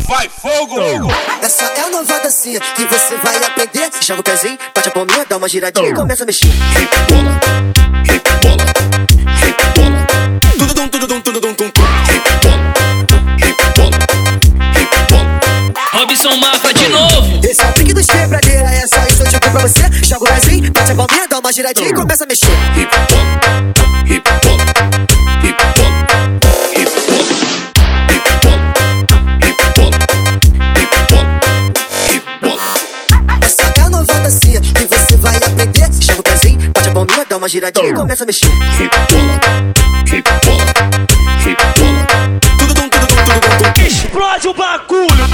Vai fogo! Essa é a nova dancinha que você vai aprender. Joga o pezinho, bate a palminha, dá uma giradinha e começa a mexer. Rebola, rebola, rebola. Tudo dum, tudo dum, tudo dum, tum, tum. Rebola, rebola, rebola. Robson Mafra de novo. Esse é o pique dos quebradeira, essa é só tipo pra você. Joga o pezinho, bate a palminha, dá uma giradinha e começa a mexer. Rebola, rebola, dá uma giradinha e começa a mexer. Rebola, rebola, rebola. Tudo dum, tudo dum, tudo dum, tum. Explode o bagulho.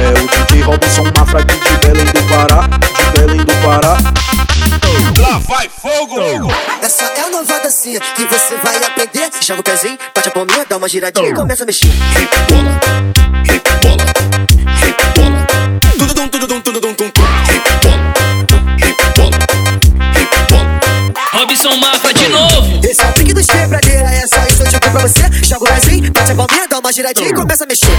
É o DJ Robson Mafra aqui de Belém do Pará, de Belém do Pará. Lá vai fogo! Essa é a nova dancinha que você vai aprender. Joga o pezinho, bate a palminha, dá uma giradinha e começa a mexer. Rebola, rebola, rebola. Robson Mafra de novo. Esse é o pique dos quebradeira, essa é só tipo pra você. Joga o pezinho, bate a palminha, dá uma giradinha e começa a mexer.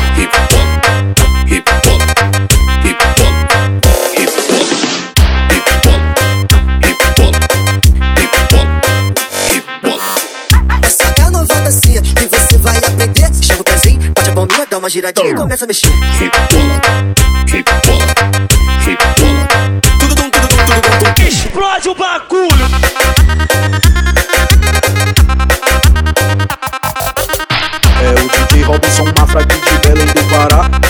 É que vai aprender. Joga o pezinho, bate a palminha, dá uma giradinha e começa a mexer. Rebola, rebola, rebola. Tudo dum, tudo dum, tudo dum, tum. Explode o bagulho. Robson Mafra, de Belém do Pará